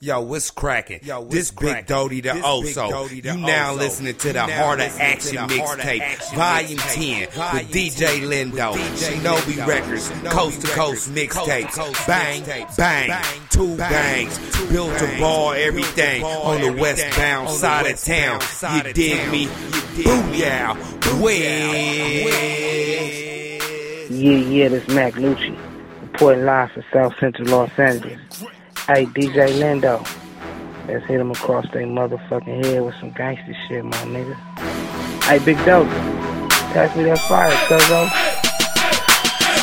Yo, what's cracking? Yo, this Big Doty the Oso. Oh, you now listening to the Heart of Action mixtape, Volume 10, with DJ Lindo, Shinobi Recordz, Coast to Coast mixtapes. Bang, bang, two bangs, built a ball, everything. on the westbound side of town. You dig me? Booyah, Yeah, yeah, this Mac Lucci, reporting live from South Central Los Angeles. Hey, DJ Lindo. Let's hit him across their motherfucking head with some gangster shit, my nigga. Hey, Big Dope. Pass me that fire, cuzzo.